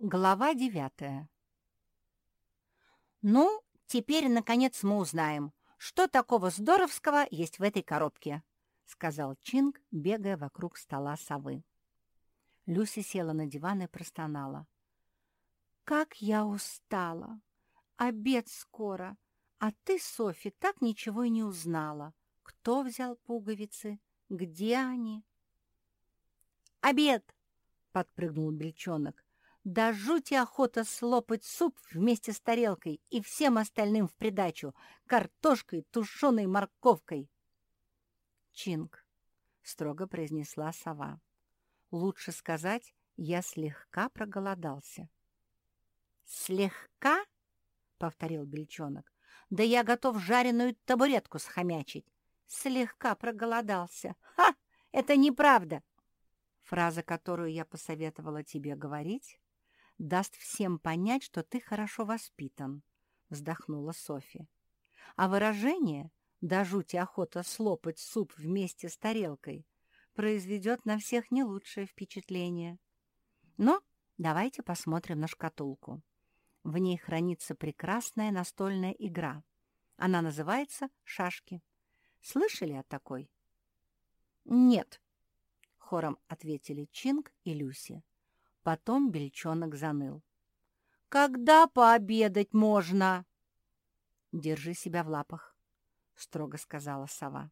Глава девятая «Ну, теперь, наконец, мы узнаем, что такого здоровского есть в этой коробке», — сказал Чинг, бегая вокруг стола совы. Люси села на диван и простонала. «Как я устала! Обед скоро, а ты, Софи, так ничего и не узнала. Кто взял пуговицы? Где они?» «Обед!» — подпрыгнул бельчонок. Да жути охота слопать суп вместе с тарелкой и всем остальным в придачу, картошкой, тушеной морковкой. Чинг, — строго произнесла сова. Лучше сказать, я слегка проголодался. «Слегка?» — повторил бельчонок. «Да я готов жареную табуретку схомячить. Слегка проголодался. Ха! Это неправда!» Фраза, которую я посоветовала тебе говорить, даст всем понять, что ты хорошо воспитан», — вздохнула Софи. «А выражение «да жути охота слопать суп вместе с тарелкой» произведет на всех не лучшее впечатление. Но давайте посмотрим на шкатулку. В ней хранится прекрасная настольная игра. Она называется «Шашки». Слышали о такой? «Нет», — хором ответили Чинг и Люси. Потом бельчонок заныл. «Когда пообедать можно?» «Держи себя в лапах», — строго сказала сова.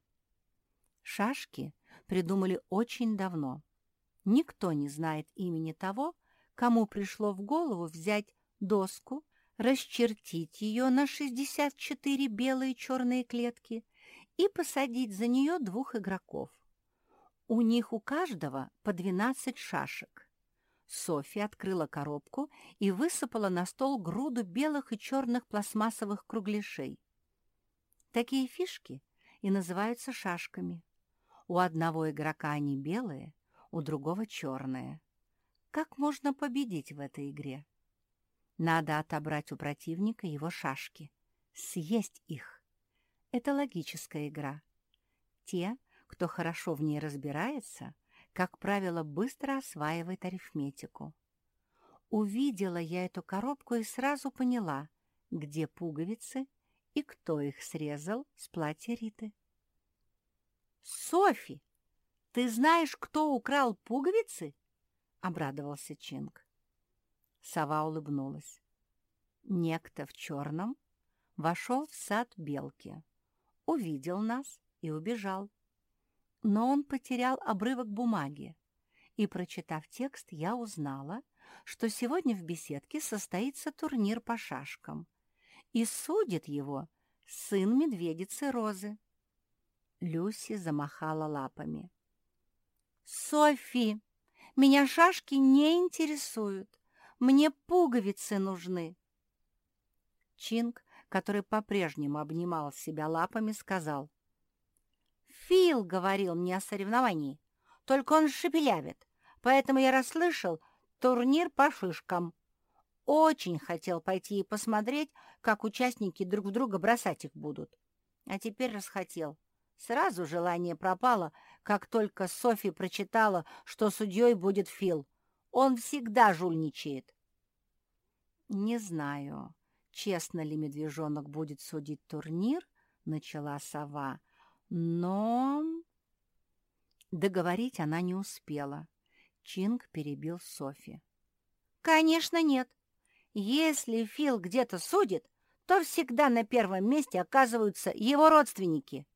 Шашки придумали очень давно. Никто не знает имени того, кому пришло в голову взять доску, расчертить ее на 64 белые и черные клетки и посадить за нее двух игроков. У них у каждого по 12 шашек. Софья открыла коробку и высыпала на стол груду белых и черных пластмассовых кругляшей. Такие фишки и называются шашками. У одного игрока они белые, у другого черные. Как можно победить в этой игре? Надо отобрать у противника его шашки, съесть их. Это логическая игра. Те, кто хорошо в ней разбирается — как правило, быстро осваивает арифметику. Увидела я эту коробку и сразу поняла, где пуговицы и кто их срезал с платья Риты. «Софи, ты знаешь, кто украл пуговицы?» — обрадовался Чинг. Сова улыбнулась. Некто в черном вошел в сад белки, увидел нас и убежал но он потерял обрывок бумаги. И, прочитав текст, я узнала, что сегодня в беседке состоится турнир по шашкам. И судит его сын медведицы Розы. Люси замахала лапами. «Софи, меня шашки не интересуют. Мне пуговицы нужны». Чинг, который по-прежнему обнимал себя лапами, сказал, Фил говорил мне о соревновании, только он шепелявит, поэтому я расслышал турнир по шишкам. Очень хотел пойти и посмотреть, как участники друг в друга бросать их будут. А теперь расхотел. Сразу желание пропало, как только Софи прочитала, что судьей будет Фил. Он всегда жульничает. «Не знаю, честно ли медвежонок будет судить турнир», — начала сова, но... Договорить она не успела. Чинг перебил Софи. «Конечно нет. Если Фил где-то судит, то всегда на первом месте оказываются его родственники».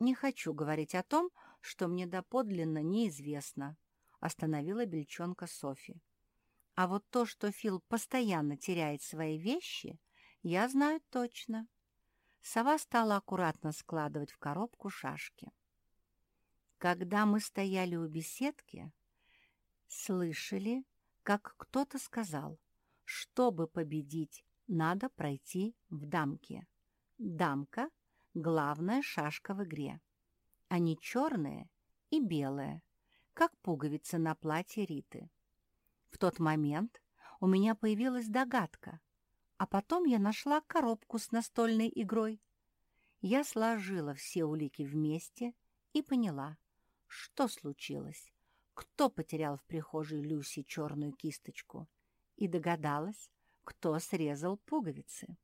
«Не хочу говорить о том, что мне доподлинно неизвестно», — остановила бельчонка Софи. «А вот то, что Фил постоянно теряет свои вещи, я знаю точно». Сова стала аккуратно складывать в коробку шашки. Когда мы стояли у беседки, слышали, как кто-то сказал, чтобы победить, надо пройти в дамке. Дамка — главная шашка в игре. Они черные и белые, как пуговицы на платье Риты. В тот момент у меня появилась догадка, а потом я нашла коробку с настольной игрой. Я сложила все улики вместе и поняла, что случилось. кто потерял в прихожей Люси черную кисточку, и догадалась, кто срезал пуговицы.